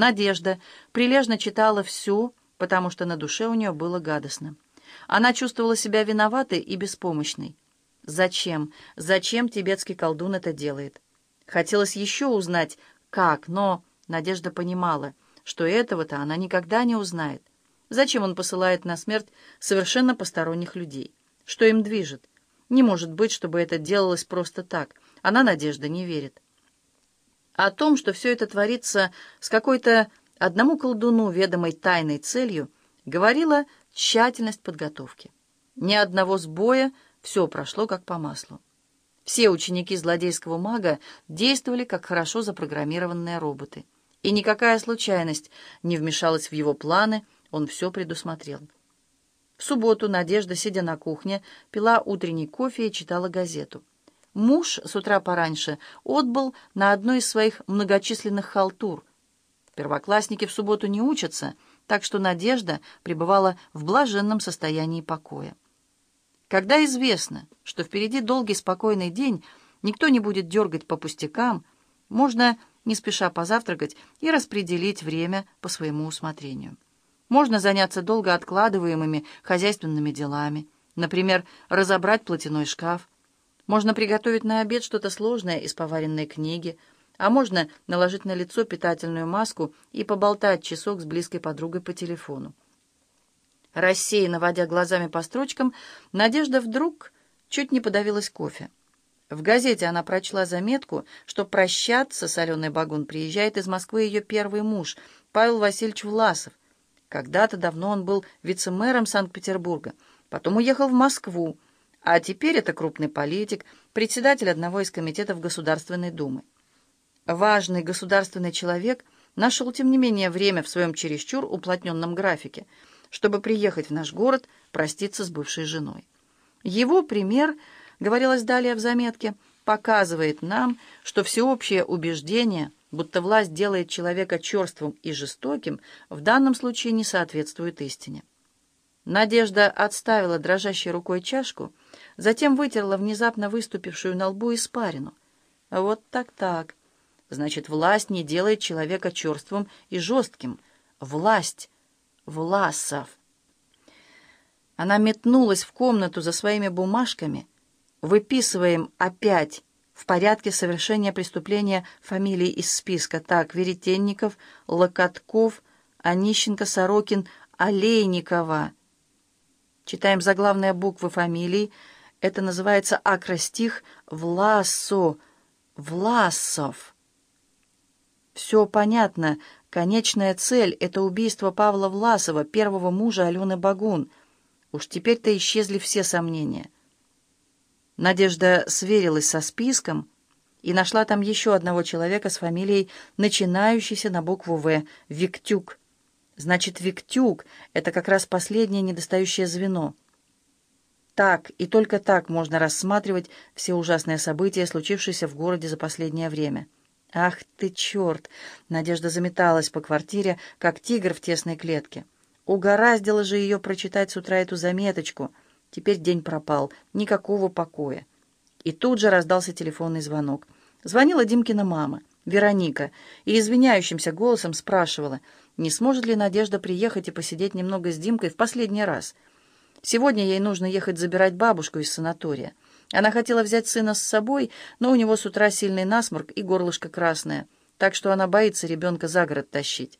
Надежда прилежно читала все, потому что на душе у нее было гадостно. Она чувствовала себя виноватой и беспомощной. Зачем? Зачем тибетский колдун это делает? Хотелось еще узнать, как, но Надежда понимала, что этого-то она никогда не узнает. Зачем он посылает на смерть совершенно посторонних людей? Что им движет? Не может быть, чтобы это делалось просто так. Она, Надежда, не верит. О том, что все это творится с какой-то одному колдуну ведомой тайной целью, говорила тщательность подготовки. Ни одного сбоя, все прошло как по маслу. Все ученики злодейского мага действовали как хорошо запрограммированные роботы. И никакая случайность не вмешалась в его планы, он все предусмотрел. В субботу Надежда, сидя на кухне, пила утренний кофе и читала газету. Муж с утра пораньше отбыл на одной из своих многочисленных халтур. Первоклассники в субботу не учатся, так что Надежда пребывала в блаженном состоянии покоя. Когда известно, что впереди долгий спокойный день, никто не будет дергать по пустякам, можно не спеша позавтракать и распределить время по своему усмотрению. Можно заняться долго откладываемыми хозяйственными делами, например, разобрать платяной шкаф. Можно приготовить на обед что-то сложное из поваренной книги, а можно наложить на лицо питательную маску и поболтать часок с близкой подругой по телефону. Рассеянно водя глазами по строчкам, Надежда вдруг чуть не подавилась кофе. В газете она прочла заметку, что прощаться с Аленой Багун приезжает из Москвы ее первый муж, Павел Васильевич Власов. Когда-то давно он был вице-мэром Санкт-Петербурга, потом уехал в Москву, а теперь это крупный политик, председатель одного из комитетов Государственной Думы. Важный государственный человек нашел, тем не менее, время в своем чересчур уплотненном графике – чтобы приехать в наш город проститься с бывшей женой. Его пример, говорилось далее в заметке, показывает нам, что всеобщее убеждение, будто власть делает человека черствым и жестоким, в данном случае не соответствует истине. Надежда отставила дрожащей рукой чашку, затем вытерла внезапно выступившую на лбу испарину. Вот так-так. Значит, власть не делает человека черствым и жестким. Власть Власов. Она метнулась в комнату за своими бумажками. Выписываем опять в порядке совершения преступления фамилии из списка. Так, Веретенников, Локотков, Онищенко, Сорокин, Олейникова. Читаем заглавные буквы фамилии. Это называется акростих Власо, Власов. Все понятно. Конечная цель — это убийство Павла Власова, первого мужа Алены Багун. Уж теперь-то исчезли все сомнения. Надежда сверилась со списком и нашла там еще одного человека с фамилией, начинающейся на букву «В» — Виктюк. Значит, Виктюк — это как раз последнее недостающее звено. Так и только так можно рассматривать все ужасные события, случившиеся в городе за последнее время. «Ах ты, черт!» Надежда заметалась по квартире, как тигр в тесной клетке. Угораздило же ее прочитать с утра эту заметочку. Теперь день пропал, никакого покоя. И тут же раздался телефонный звонок. Звонила Димкина мама, Вероника, и извиняющимся голосом спрашивала, не сможет ли Надежда приехать и посидеть немного с Димкой в последний раз. Сегодня ей нужно ехать забирать бабушку из санатория. Она хотела взять сына с собой, но у него с утра сильный насморк и горлышко красное, так что она боится ребенка за город тащить.